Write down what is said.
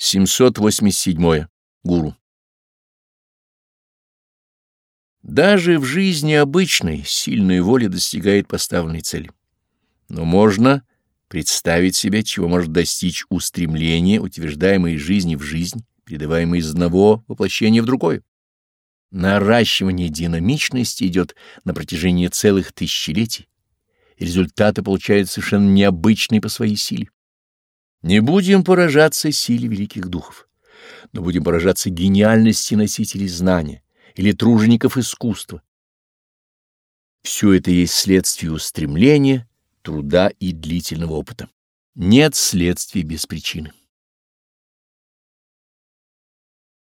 787. Гуру. Даже в жизни обычной сильная воля достигает поставленной цели. Но можно представить себе, чего может достичь устремление, утверждаемое из жизни в жизнь, передаваемое из одного воплощения в другое. Наращивание динамичности идет на протяжении целых тысячелетий, результаты получаются совершенно необычные по своей силе. Не будем поражаться силе великих духов, но будем поражаться гениальности носителей знания или тружеников искусства. Все это есть следствие устремления, труда и длительного опыта. Нет следствий без причины.